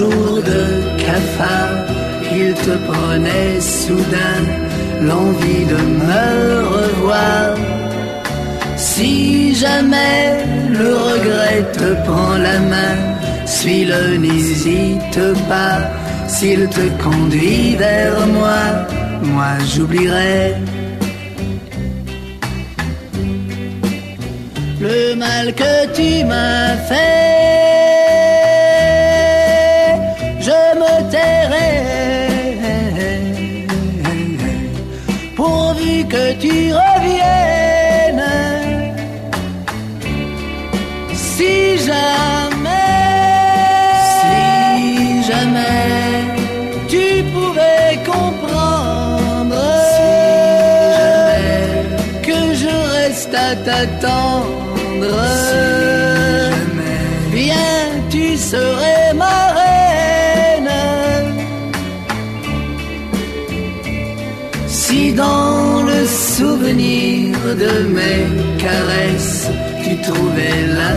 jour de cafard, il te prenait soudain l'envie de me revoir. Si jamais le regret te prend la main, suis-le, n'hésite pas, s'il te conduit vers moi, moi j'oublierai. Le mal que tu m'as fait. Pourvu que tu reviennes. Si jamais, si jamais tu pouvais comprendre, que je reste à t'attendre, si bien tu serais souvenir de mes caresses. Tu trouvais la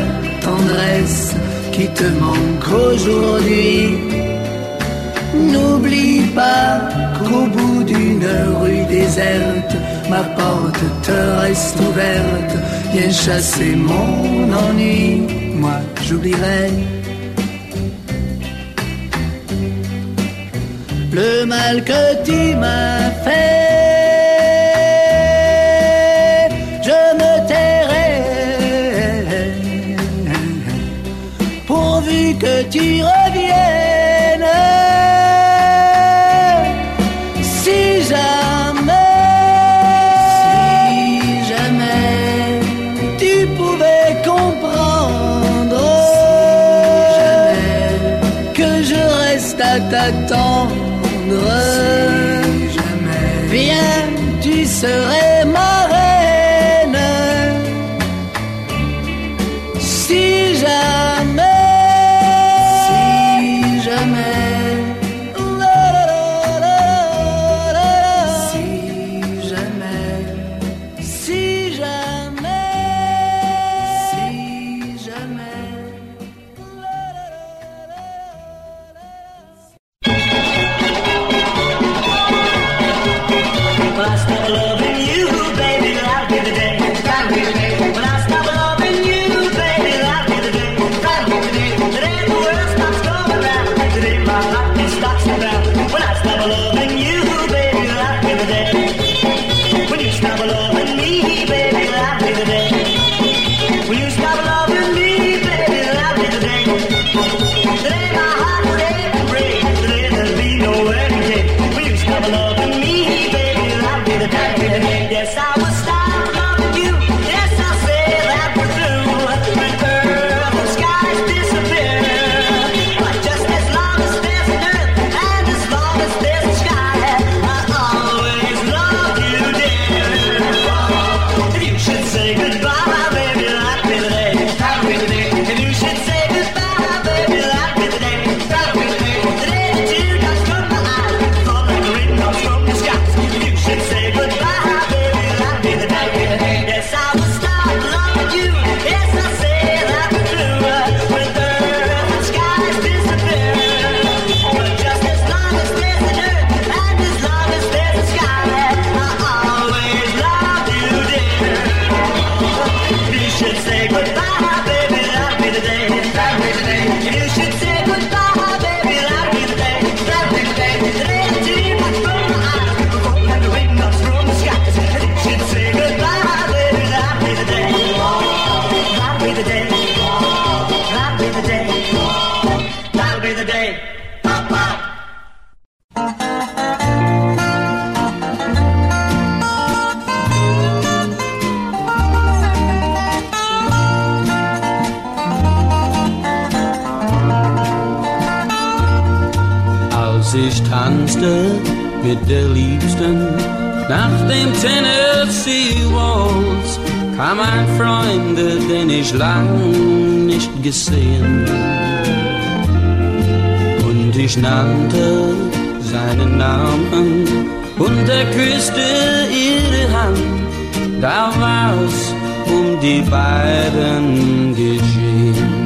tendresse qui te manque aujourd'hui. N'oublie pas qu'au bout d'une rue déserte, ma porte te reste ouverte. Viens chasser mon ennui, moi j'oublierai. Le mal que tu m'as fait. tu reviennes. Si jamais, si jamais tu pouvais comprendre, que je reste à t'attendre, si jamais, bien tu serais. mir der Liebsten. nach dem Tennessee Walls kam ein Freund, den ich lang nicht gesehen. Und ich nannte seinen Namen und er küsste ihre Hand. Da war's um die beiden geschehen.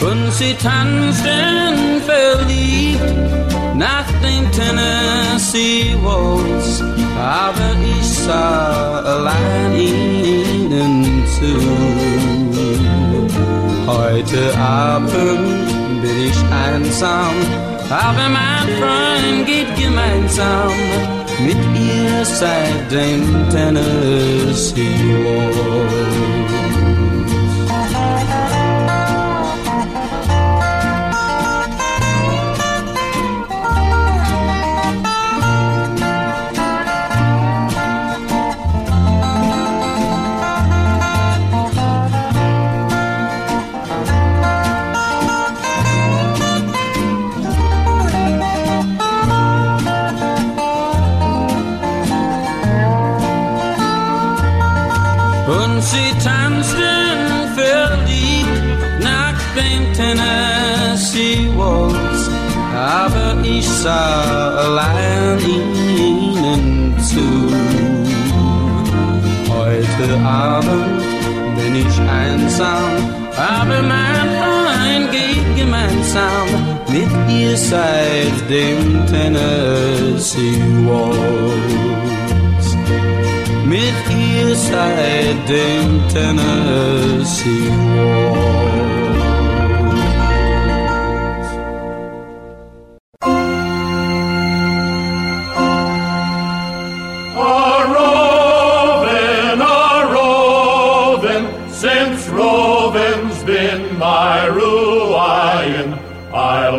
Und sie tanzten verliebt nach den Tennessee Walls, aber ich sah allein a line into. Heute Abend bin ich einsam, aber mein Freund geht gemeinsam mit ihr seit den Tennessee Walls. Sah allein ihnen zu. Heute Abend bin ich einsam, aber mein Freund geht gemeinsam mit ihr seit dem Tennessee Waltz mit ihr seit dem Tennessee Waltz.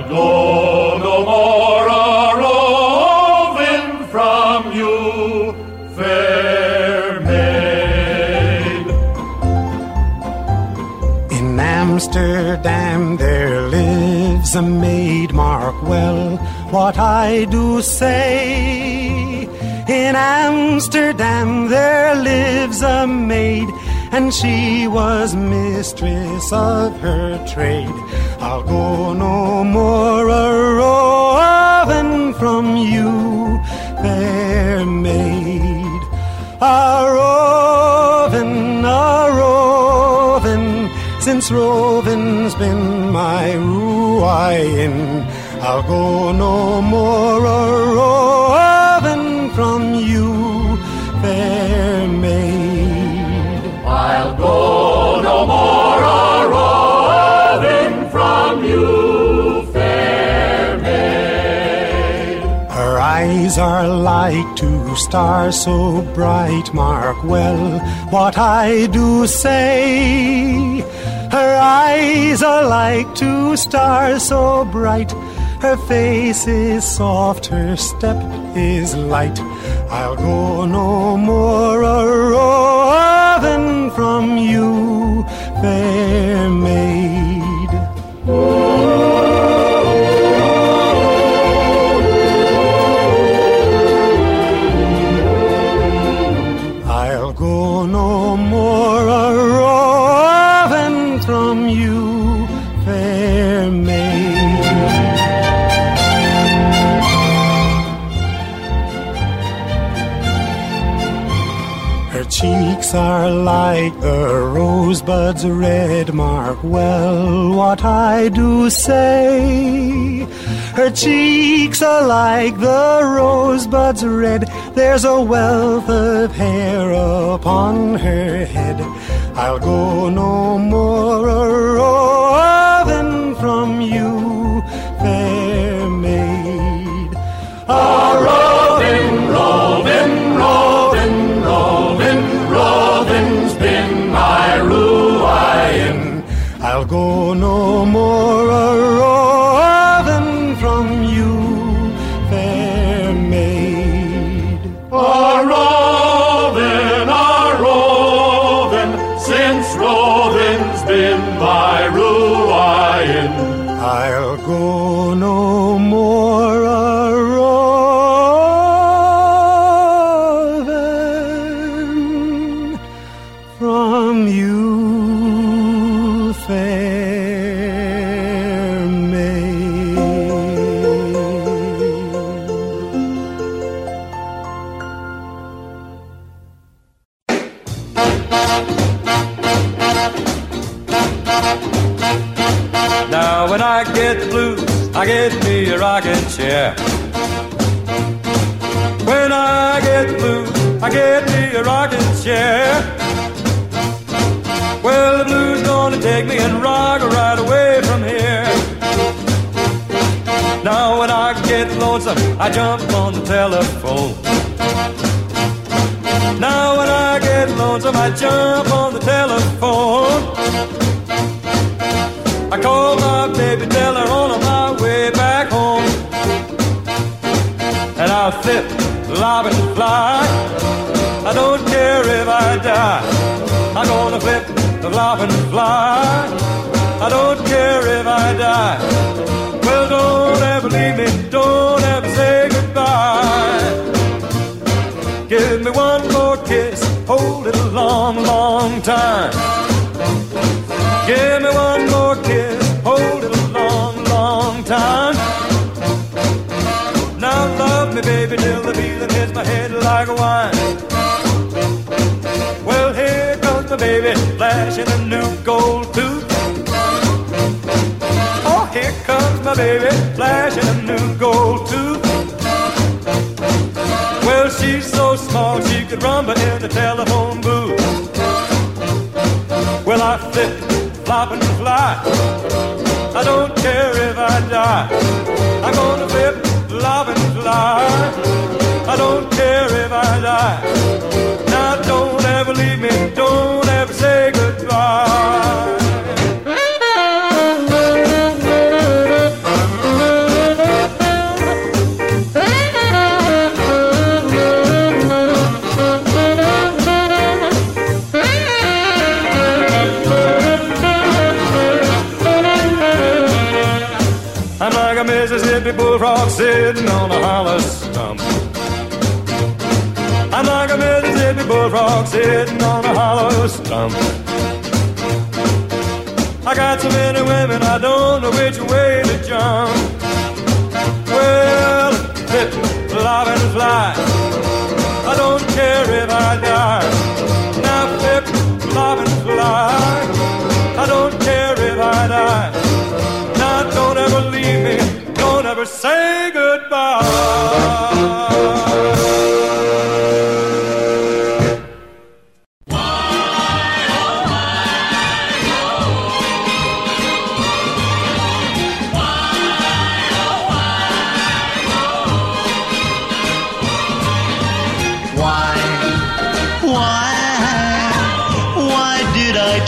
I'll no more a roving from you, fair maid. In Amsterdam there lives a maid, mark well what I do say. In Amsterdam there lives a maid, and she was mistress of her trade. I'll go no more a roving from you, fair maid. A roving, a roving, since roving's been my ruin. I'll go no more a eyes are like two stars so bright, mark well what I do say. Her eyes are like two stars so bright. Her face is soft, her step is light. I'll go no more a roving from you, fair maid. Rosebuds red, mark well what I do say. Her cheeks are like the rosebuds red, there's a wealth of hair upon her head. I'll go no more a roving from you, rocking. When I get blue, I get me a rocking chair. Well, the blues gonna take me and rock right away from here. Now when I get lonesome, I jump on the telephone. Now when I get lonesome, I jump on the telephone. Lob and fly. I don't care if I die. I'm gonna flip, lob and fly. I don't care if I die. Well, don't ever leave me, don't ever say goodbye. Give me one more kiss, hold it a long, long time. Give me one more kiss, hold it a long, long time. Now love me, baby, till the feeling hits my head like wine. Well, here comes my baby, flashing a new gold tooth. Oh, here comes my baby, flashing a new gold tooth. Well, she's so small she could rumble in the telephone booth. Well, I flip, flop, and fly. I don't care if I die. I'm gonna flip, flop, and fly. Don't care if I die. Now, don't ever leave Bullfrog sitting on a hollow stump. I got so many women, I don't know which way to jump. Well, flip, flop, and fly. I don't care if I die. Now flip, flop, and fly.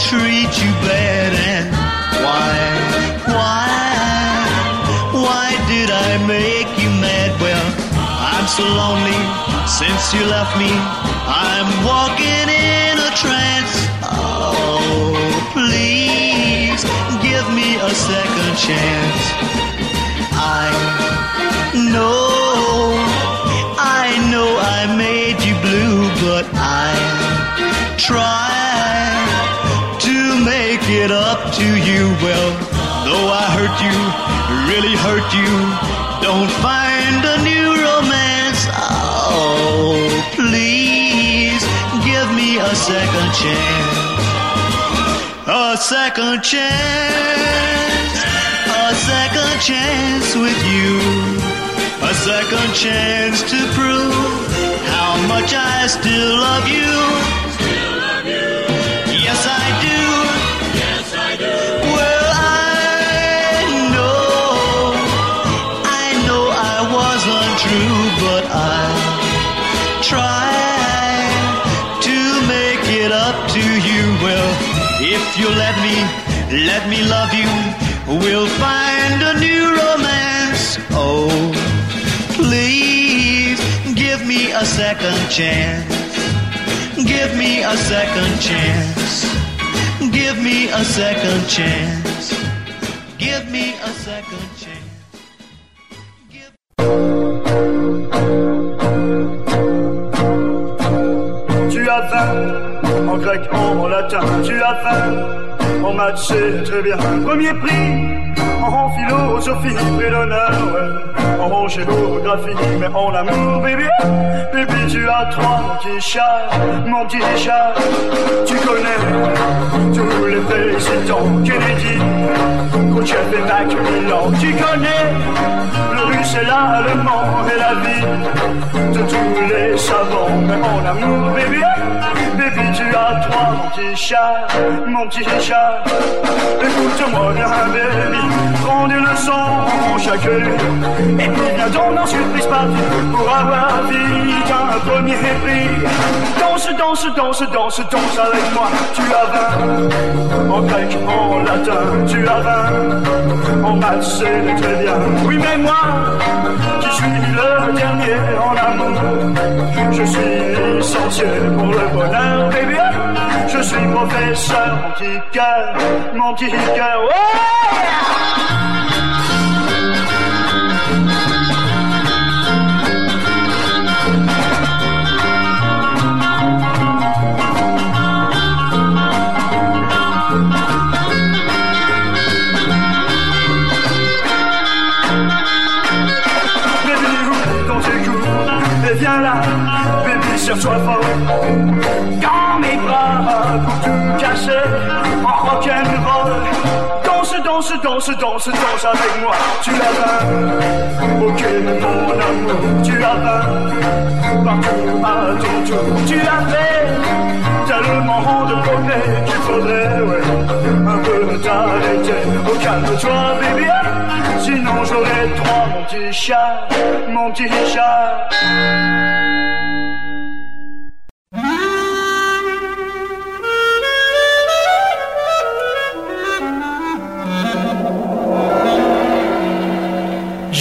Treat you bad and why, why, why did I make you mad? Well, I'm so lonely since you left me. I'm walking in a trance. Oh, please give me a second chance. I know, I know I made you blue, but I try to you. Well, though I hurt you, really hurt you, don't find a new romance. Oh, please give me a second chance. A second chance, a second chance with you, a second chance to prove how much I still love you. We'll find a new romance. Oh, please give me a second chance. Give me a second chance. Give me a second chance. Give me a second chance. Tu as faim en grec, en latin, tu as faim en maths, c'est très bien. Premier prix prix d'honneur, ouais. en géographie, mais en amour, baby, baby, tu as trois, mon petit chat, mon petit chat. Tu connais tous les présidents, Kennedy, Khrouchtchev et Macmillan. Tu connais le russe et l'allemand et la vie de tous les savants, mais en amour, baby, petit chat, mon petit chat. Écoute-moi bien, baby, prends des leçons chaque nuit. Et puis viens donc en surprise party pour avoir vite un premier prix. Danse, danse, danse, danse, danse avec moi. Tu as 20 en grec, en latin, tu as 20 en maths, c'est très bien. Oui, mais moi, qui suis le dernier en amour, je suis licencié pour le bonheur, baby. Je suis professeur, mon petit cœur, mon. Ouais! Danse, danse, avec moi. Tu as faim, ok, mon amour, tu as faim. Partout, à ton tour, tu as fait tellement de progrès qu'il faudrait, ouais, un peu t'arrêter. Oh, calme-toi, baby, sinon j'aurai trois, mon petit chat, mon petit chat.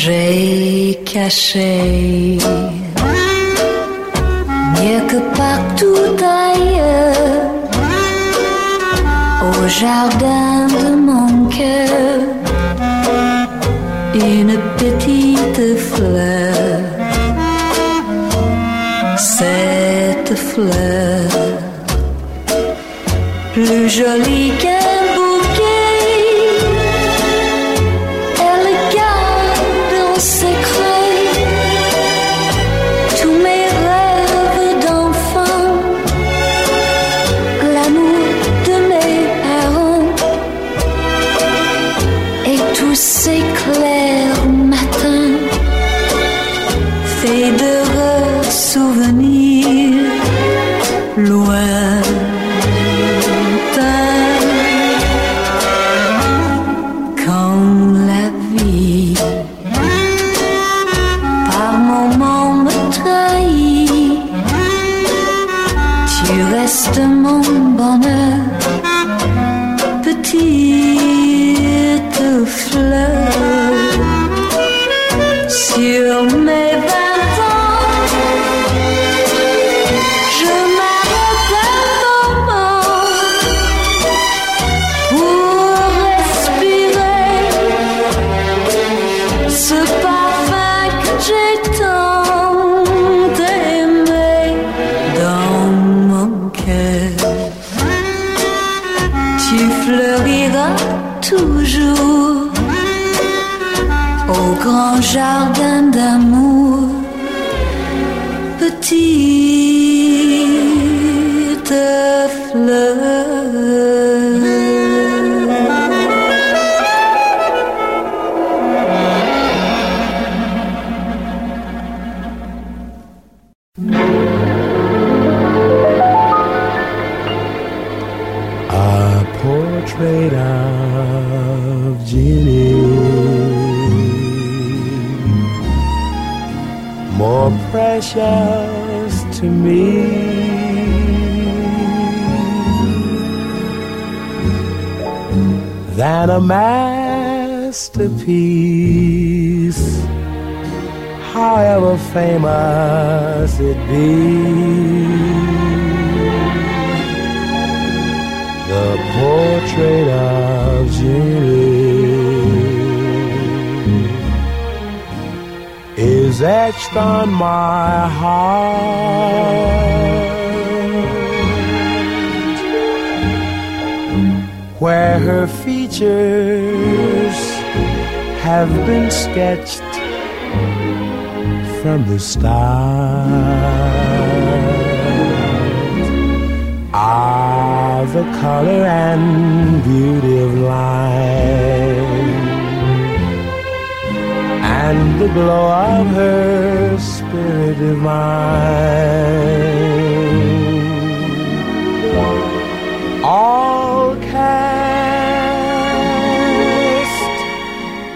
J'ai caché. Mieux que partout ailleurs. Au jardin de mon cœur. Une petite fleur. Cette fleur. Plus jolie qu'un garde precious to me than a masterpiece, however famous it be. The portrait of is etched on my heart, where her features have been sketched from the start. Are the color and beauty of life and the glow of her spirit divine. All cast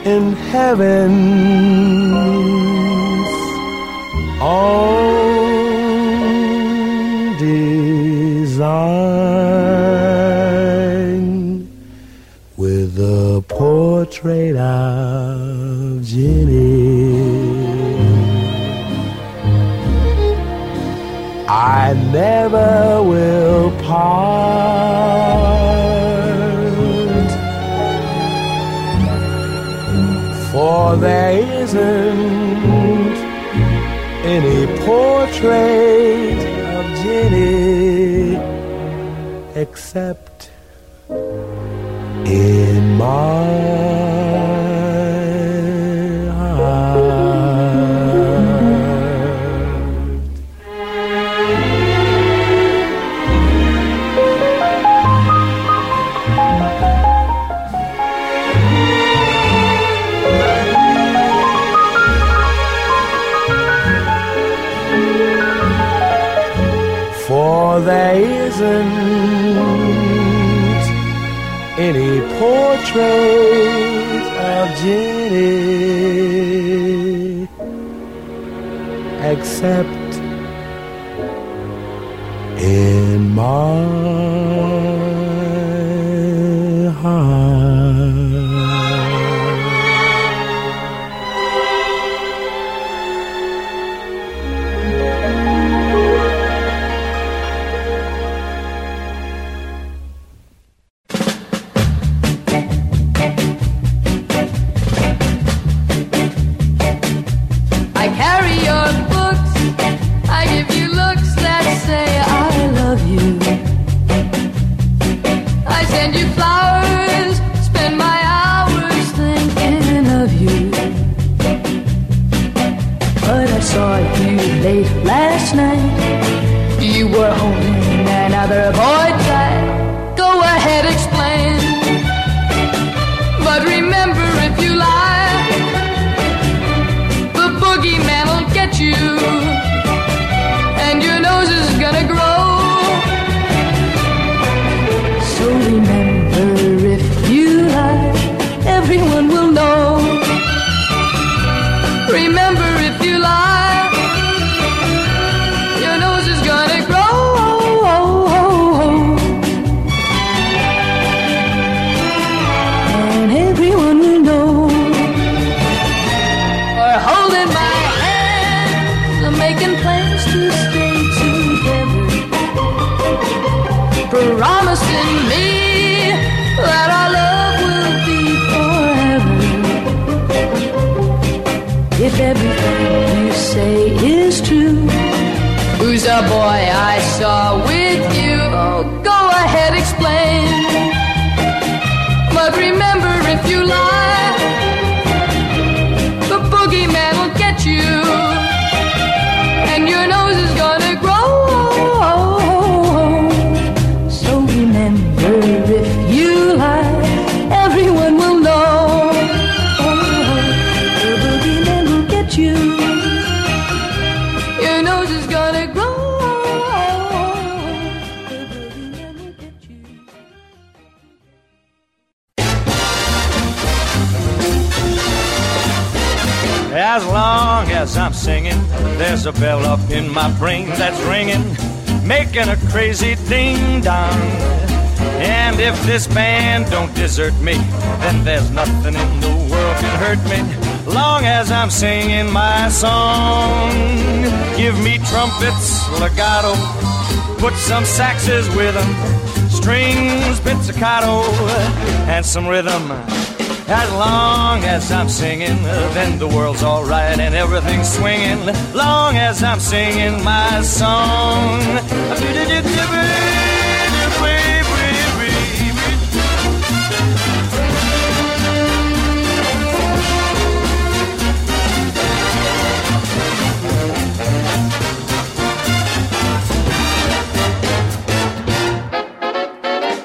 in heaven's design with a portrait of I never will part, for there isn't any portrait of Jenny except in my any portrait of Jenny except in my a bell up in my brain that's ringing, making a crazy ding dong. And if this band don't desert me, then there's nothing in the world can hurt me. Long as I'm singing my song, give me trumpets, legato, put some saxes with 'em, strings, pizzicato, and some rhythm. As long as I'm singing, then the world's alright and everything's swinging. Long as I'm singing my song.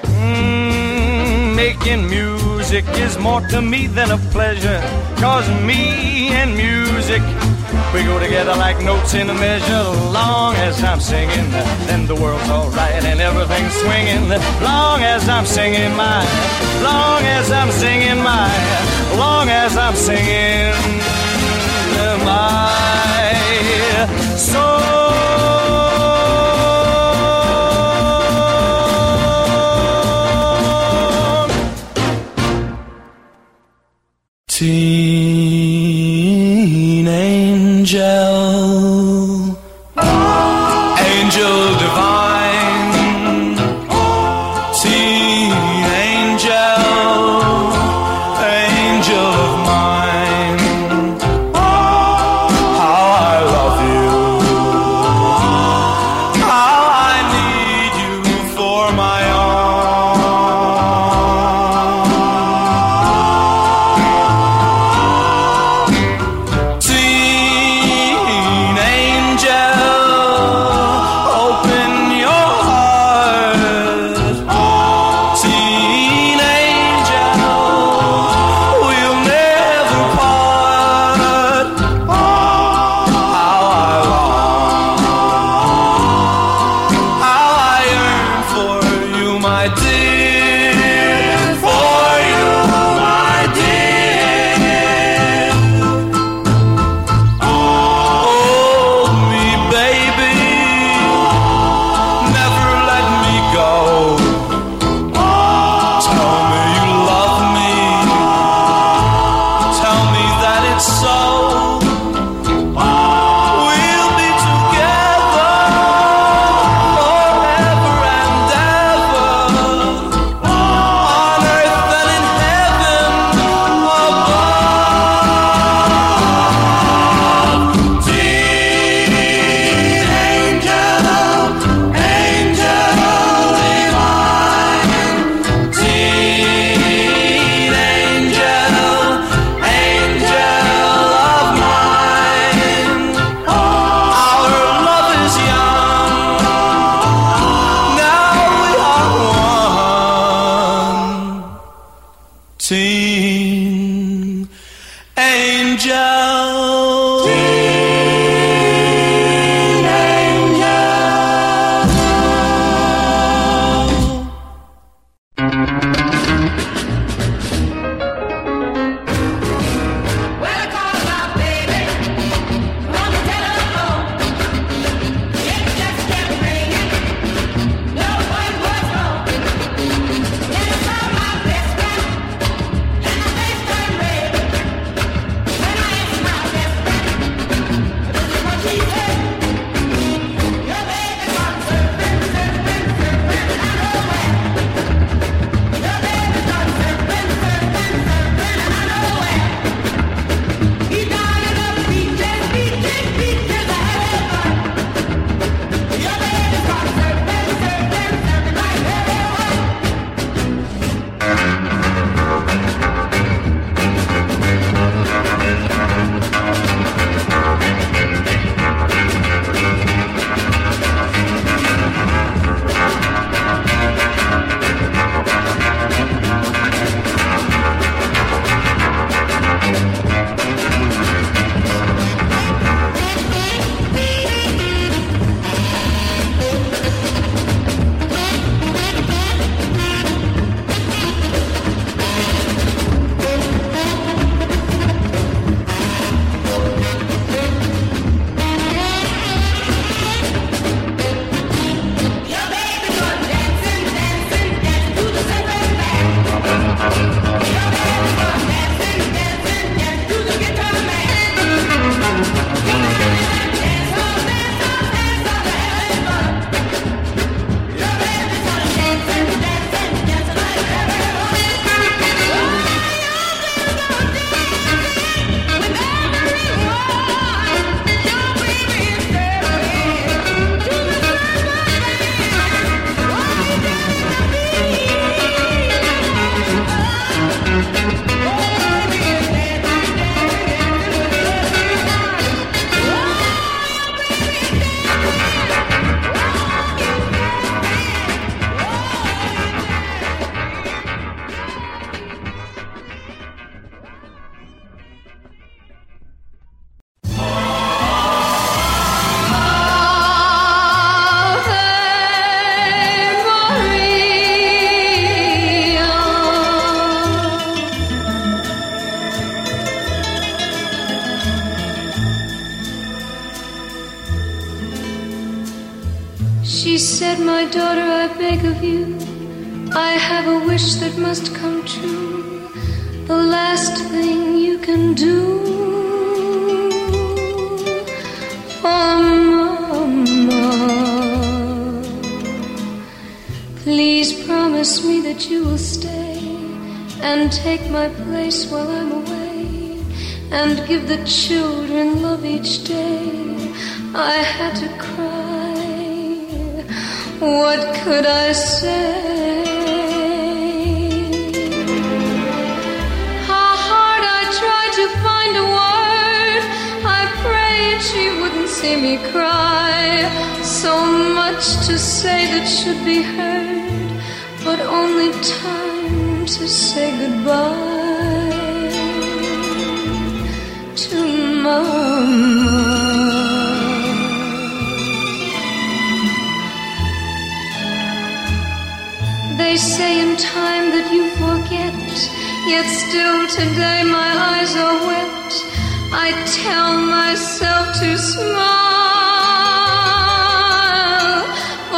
Mm, making music is more to me than a pleasure. Cause me and music, we go together like notes in a measure. Long as I'm singing, then the world's alright and everything's swinging. Long as I'm singing my, long as I'm singing my, long as I'm singing my song. Teen of you, I have a wish that must come true. The last thing you can do for Mama. Please promise me that you will stay and take my place while I'm away and give the children love each day. I had to cry. What could I say? How hard I tried to find a word. I prayed she wouldn't see me cry. So much to say that should be heard, but only time to say goodbye to Mama. Say in time that you forget, yet still today my eyes are wet. I tell myself to smile,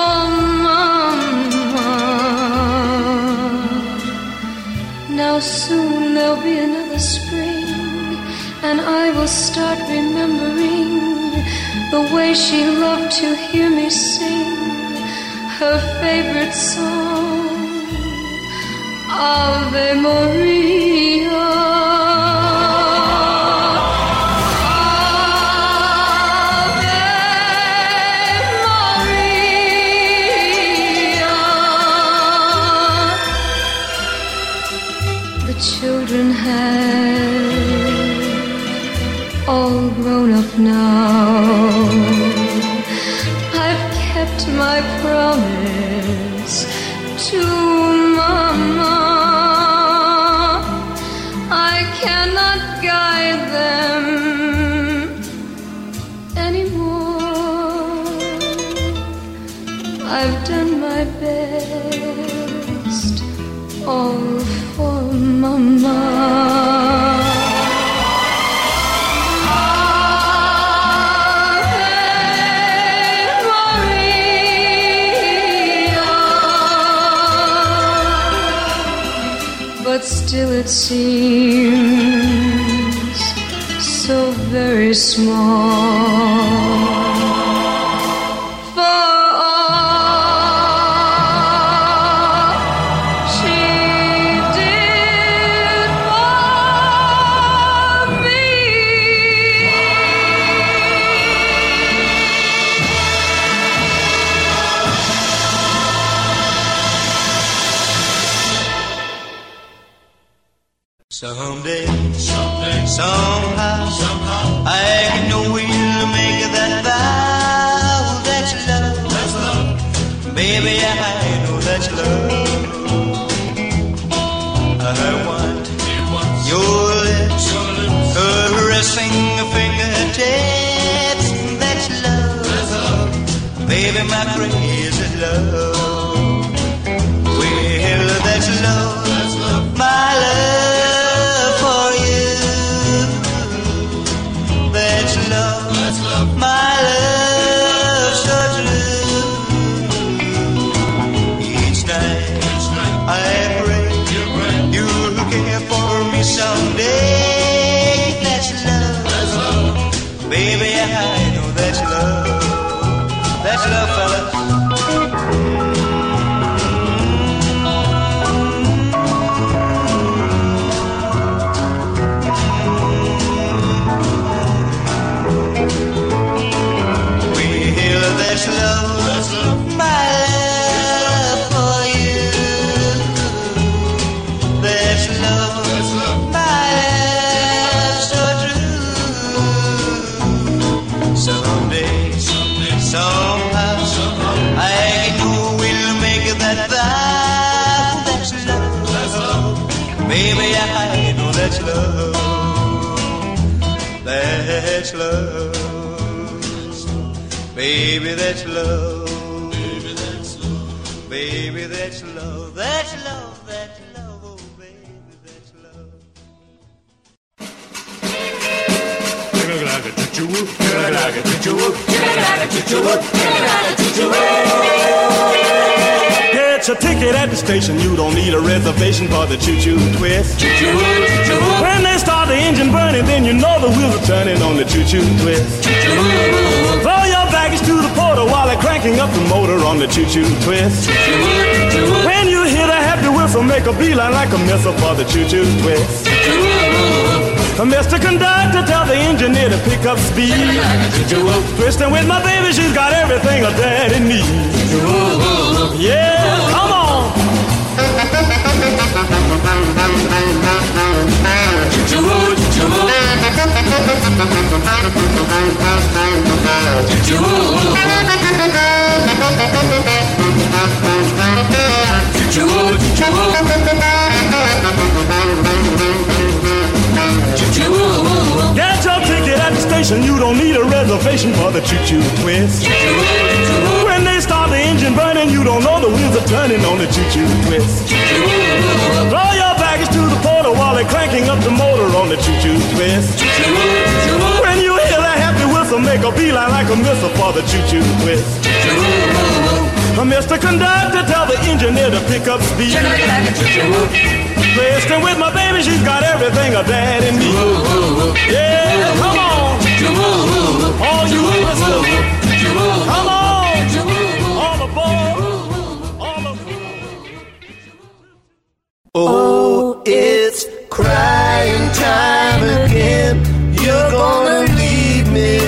oh mama. Now soon there'll be another spring, and I will start remembering the way she loved to hear me sing her favorite song, Ave Maria. The children have all grown up now. Seems so very small. Choo-choo, choo-choo, choo-choo, your ticket at the station. You don't need a reservation for the choo-choo twist. When they start the engine burning, then you know the wheels are turning on the choo-choo twist. Throw your baggage to the porter while they're cranking up the motor on the choo-choo twist. When you hear the happy whistle, make a beeline like a missile for the choo-choo twist. Mr. Conductor, tell the engineer to pick up speed. Twisting with my baby, she's got everything a daddy needs. Yeah, come on. Get your ticket at the station. You don't need a reservation for the choo-choo twist. When they start the engine burning, you don't know the wheels are turning on the choo-choo twist. Throw your baggage to the porter while they're cranking up the motor on the choo-choo twist. When you hear that happy whistle, make a beeline like a missile for the choo-choo twist. Mr. Conductor, tell the engineer to pick up speed. Twisting with my baby, she's got everything a daddy needs. Yeah, come on. All you listeners, come on. All aboard. All aboard. Oh, it's crying time again. You're gonna leave me.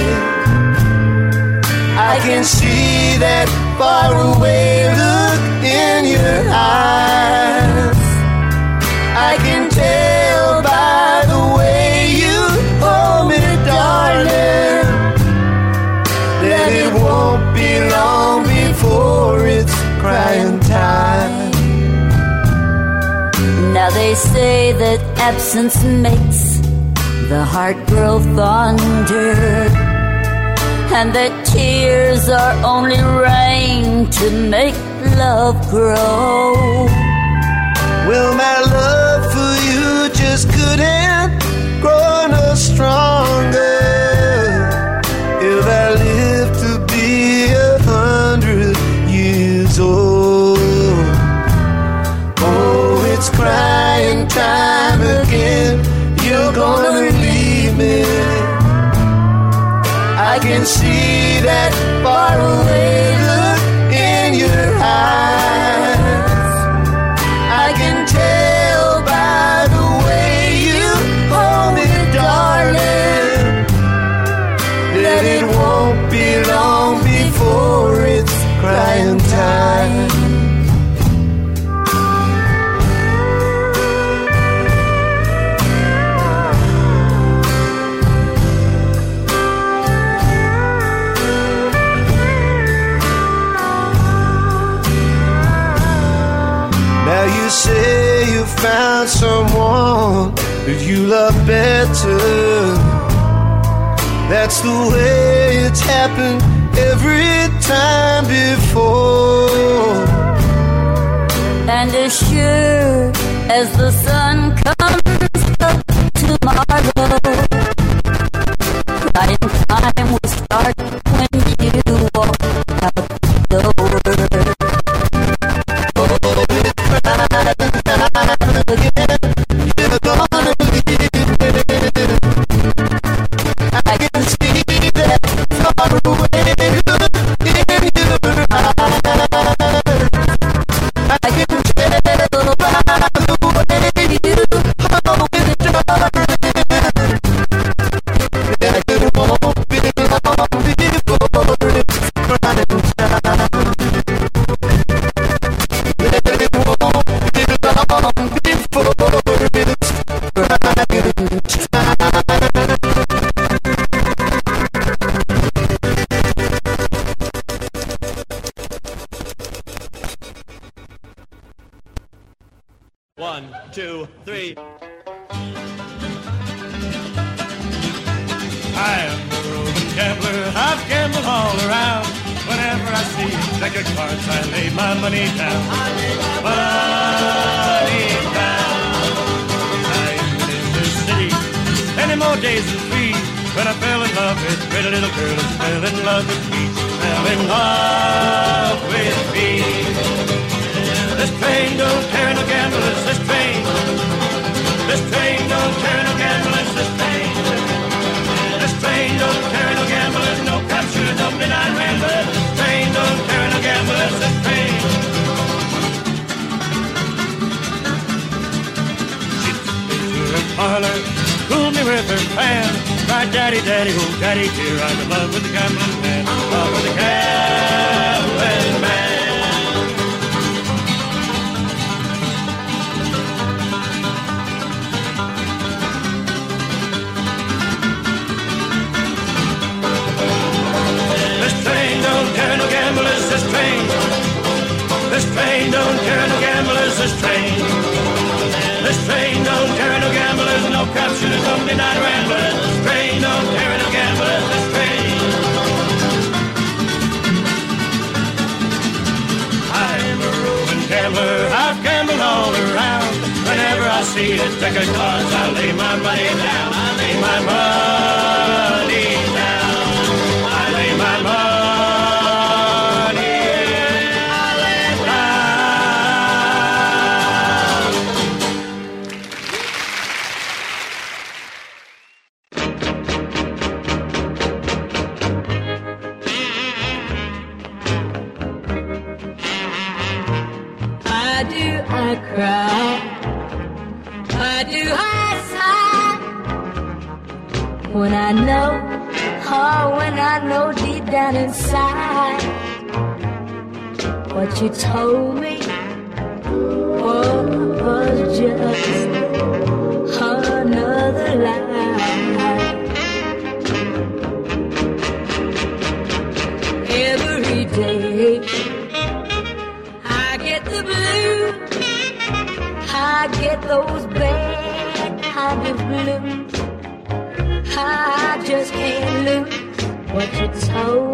I can see that faraway look in your eyes. I can tell by the way you hold me, darling, that it won't be long before it's crying time. Now they say that absence makes the heart grow fonder, and the tears are only rain to make love grow. Well, my love for you just couldn't grow no stronger. If I live to be a hundred years old, oh, it's crying time can see that faraway look in your eyes. Someone that you love better. That's the way it's happened every time before. And as sure as the sun comes train don't carry no gamblers, this train. This train don't carry no gamblers, no cop shooters, no midnight ramblers. This train don't carry no gamblers, this train. I'm a roving gambler, I've gambled all around. Whenever I see a deck of cards, I lay my money down, I lay my money No, know deep down inside what you told me oh, was just another lie. Every day I get the blues, I get those bad, blues. I so.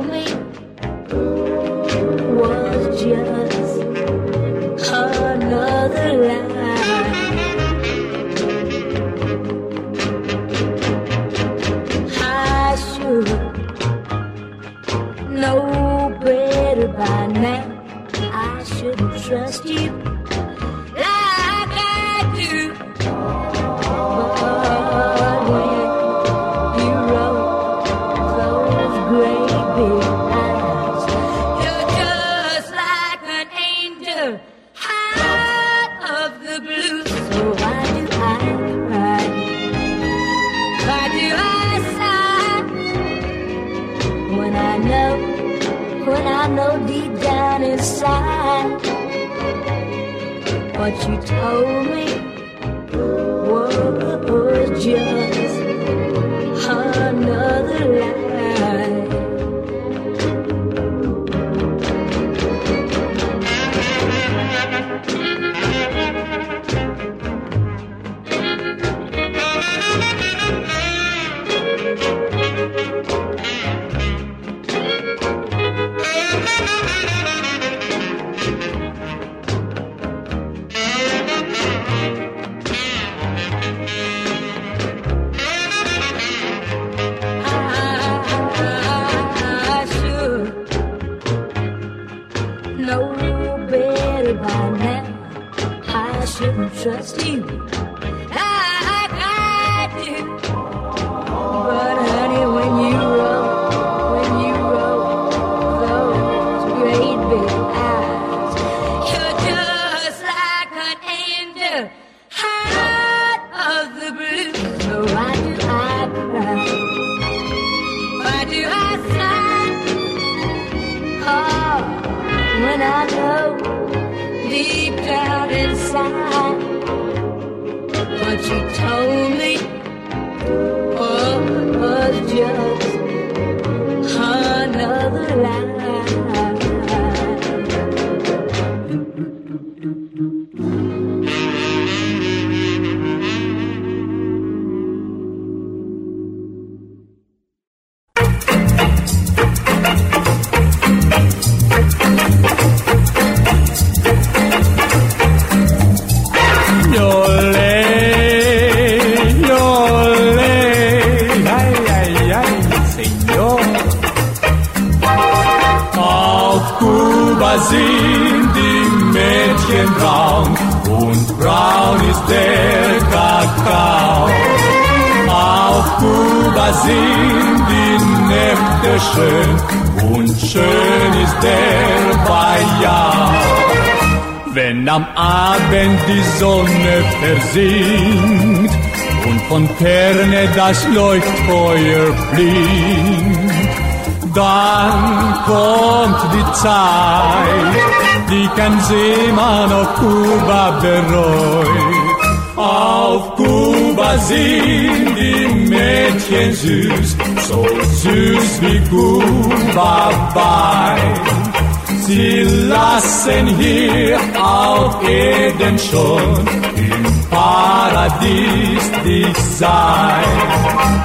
Kuba sind die Nächte schön und schön ist der Bayou. Wenn am Abend die Sonne versinkt und von Ferne das Leuchtfeuer blinkt, dann kommt die Zeit, die kein Seemann auf Kuba bereut. Auf Kuba sind die Mädchen süß, so süß wie Kuba Wein. Sie lassen hier auf Eden schon im Paradies dich sein.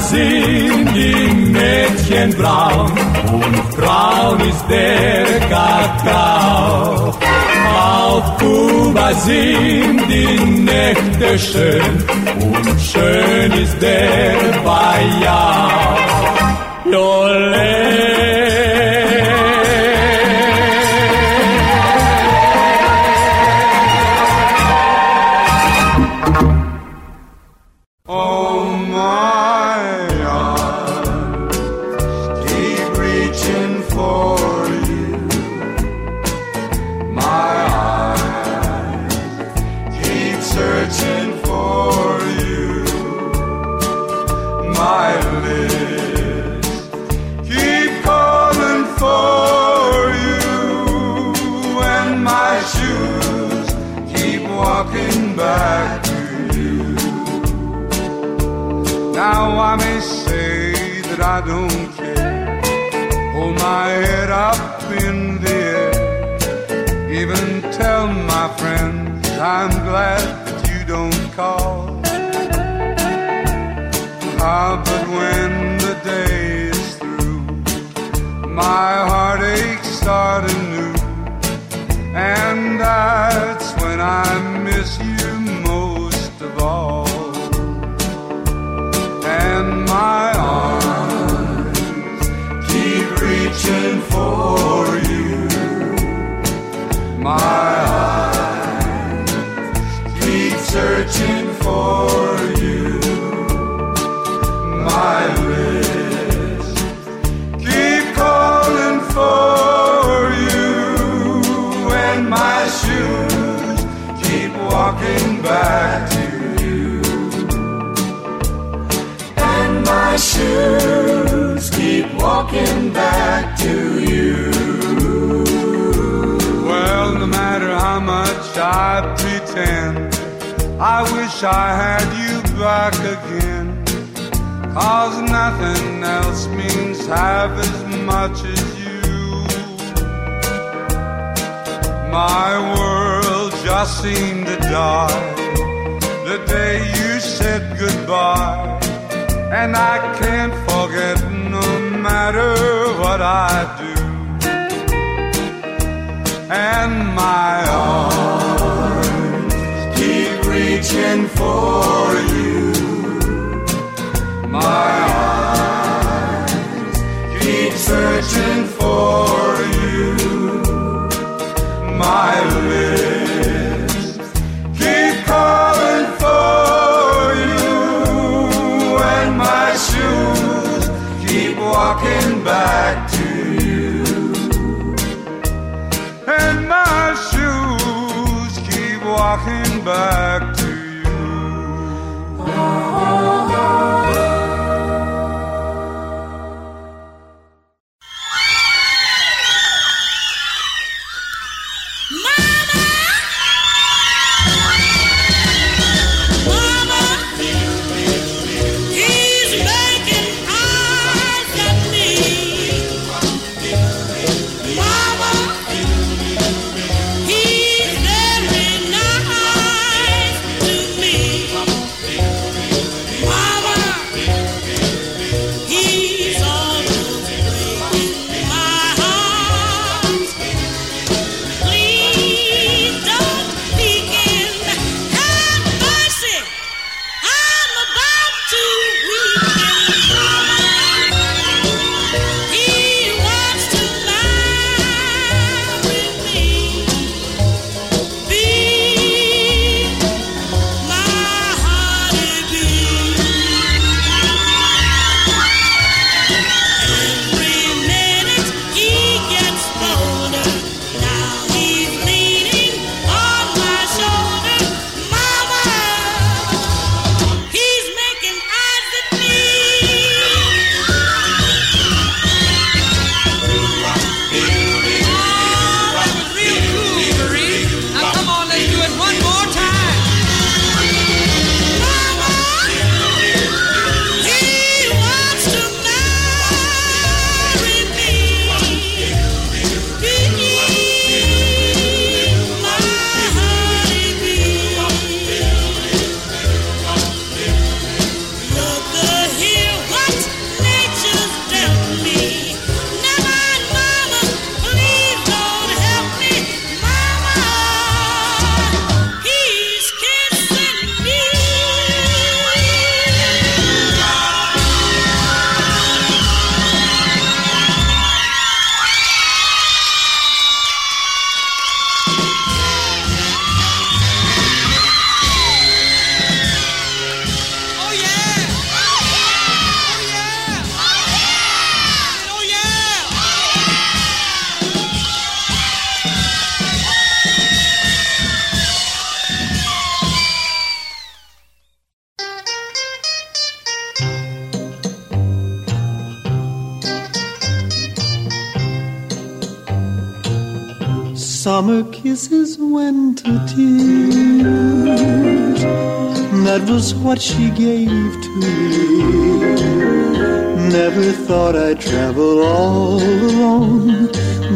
Die Mädchen braun und braun ist der Kakao. Auf Kuba sind die Nächte schön und schön ist der Bayou. Jole. I don't care. Hold my head up in the air. Even tell my friends I'm glad that you don't call. Ah, but when the day is through, my heartache start anew. And that's when I reaching for you. My eyes keep searching for you. My lips keep calling for you, and my shoes keep walking back to you and my shoes walking back to you. Well, no matter how much I pretend, I wish I had you back again. Cause nothing else means half as much as you. My world just seemed to die the day you said goodbye. And I can't matter what I do. And my arms keep reaching for what she gave to me. Never thought I'd travel all alone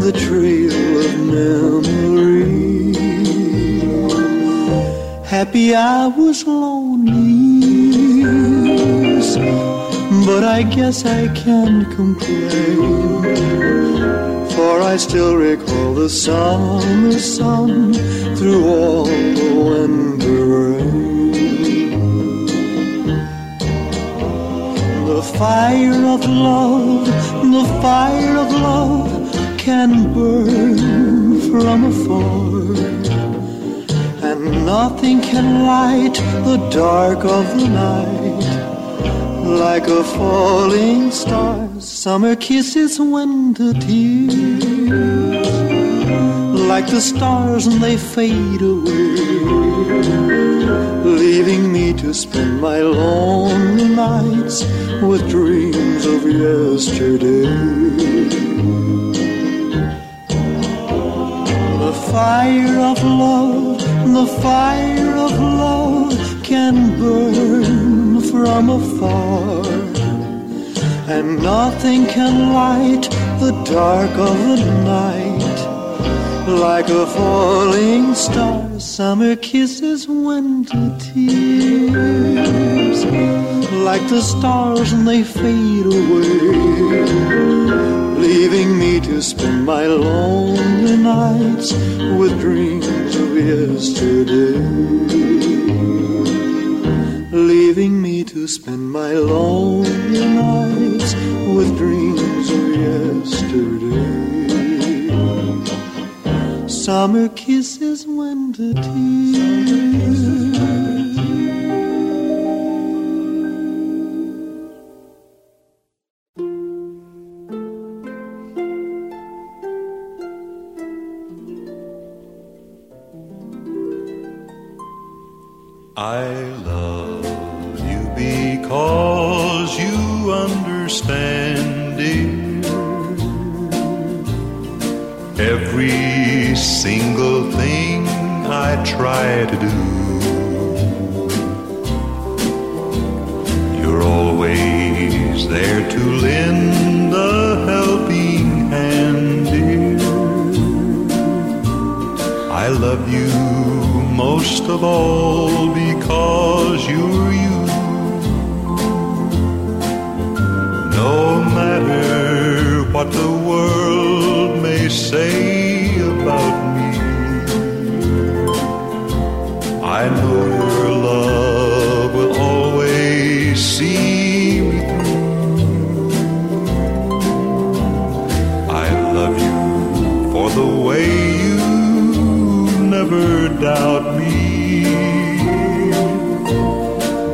the trail of memory. Happy I was lonely, but I guess I can't complain. For I still recall the summer sun through all the winter rain. Fire of love, the fire of love can burn from afar. And nothing can light the dark of the night like a falling star. Summer kisses, winter tears, like the stars and they fade away, leaving me to spend my lonely nights with dreams of yesterday. The fire of love, the fire of love can burn from afar. And nothing can light the dark of the night like a falling star. Summer kisses, winter tears, like the stars and they fade away, leaving me to spend my lonely nights with dreams of yesterday. Leaving me to spend my lonely nights with dreams of yesterday. Summer kisses, winter tears.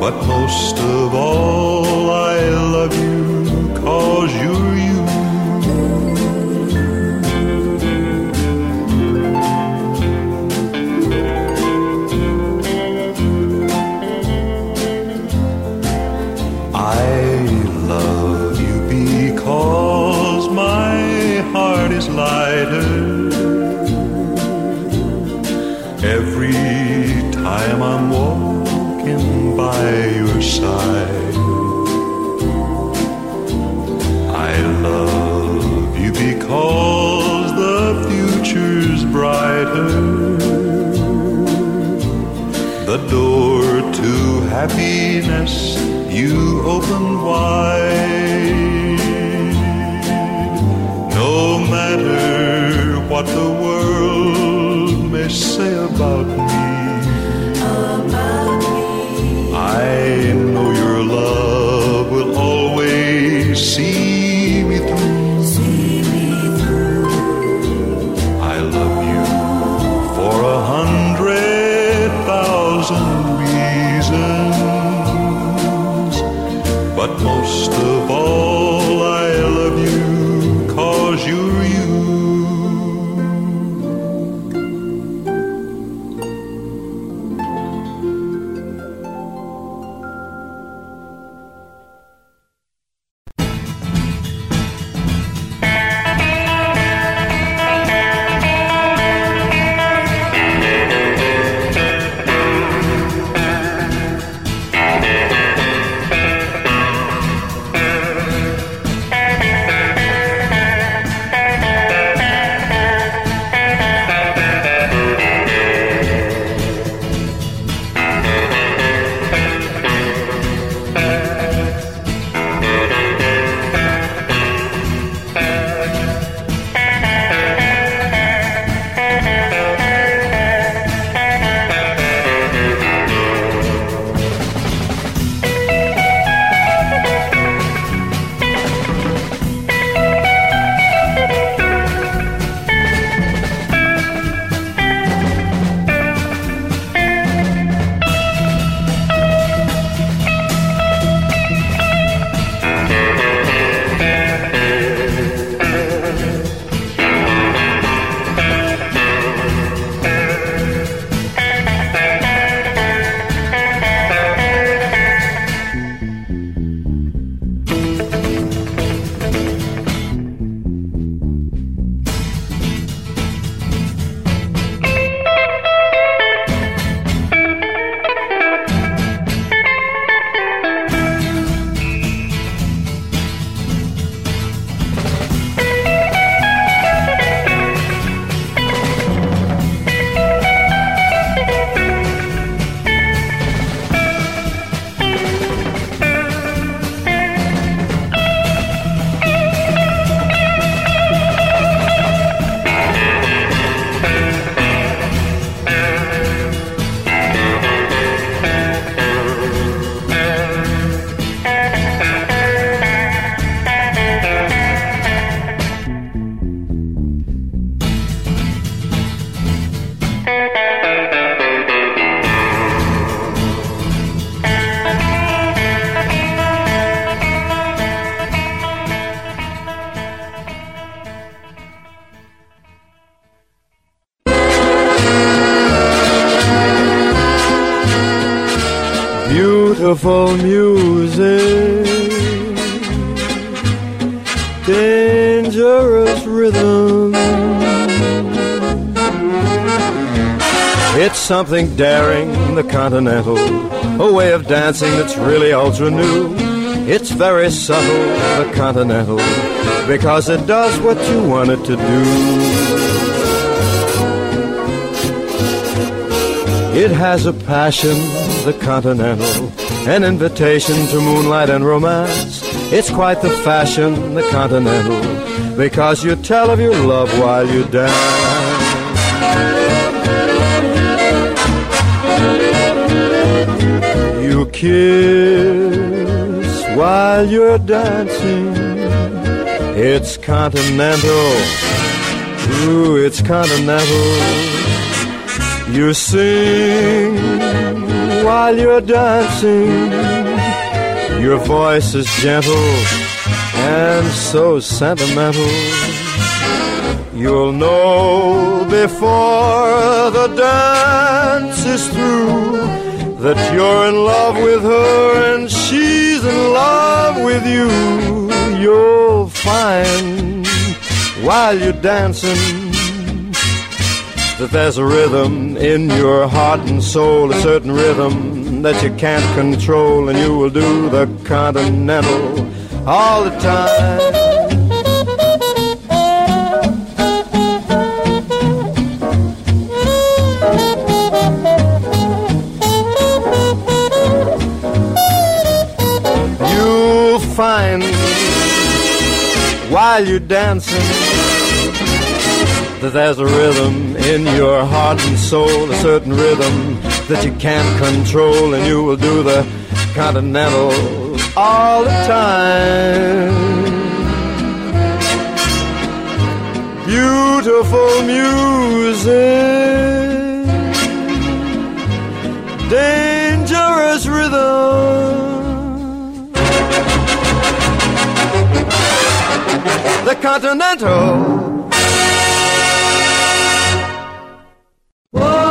But most of all, you open wide. Beautiful music, dangerous rhythm. It's something daring, the continental, a way of dancing that's really ultra new. It's very subtle, the continental, because it does what you want it to do. It has a passion, the continental, an invitation to moonlight and romance. It's quite the fashion, the continental, because you tell of your love while you dance. You kiss while you're dancing. It's continental. Ooh, it's continental. You sing while you're dancing. Your voice is gentle and so sentimental. You'll know before the dance is through that you're in love with her and she's in love with you. You'll find while you're dancing that there's a rhythm in your heart and soul, a certain rhythm that you can't control, and you will do the continental all the time. You'll find while you're dancing that there's a rhythm in your heart and soul, a certain rhythm that you can't control, and you will do the continental all the time. Beautiful music, dangerous rhythm. The continental. Johnny.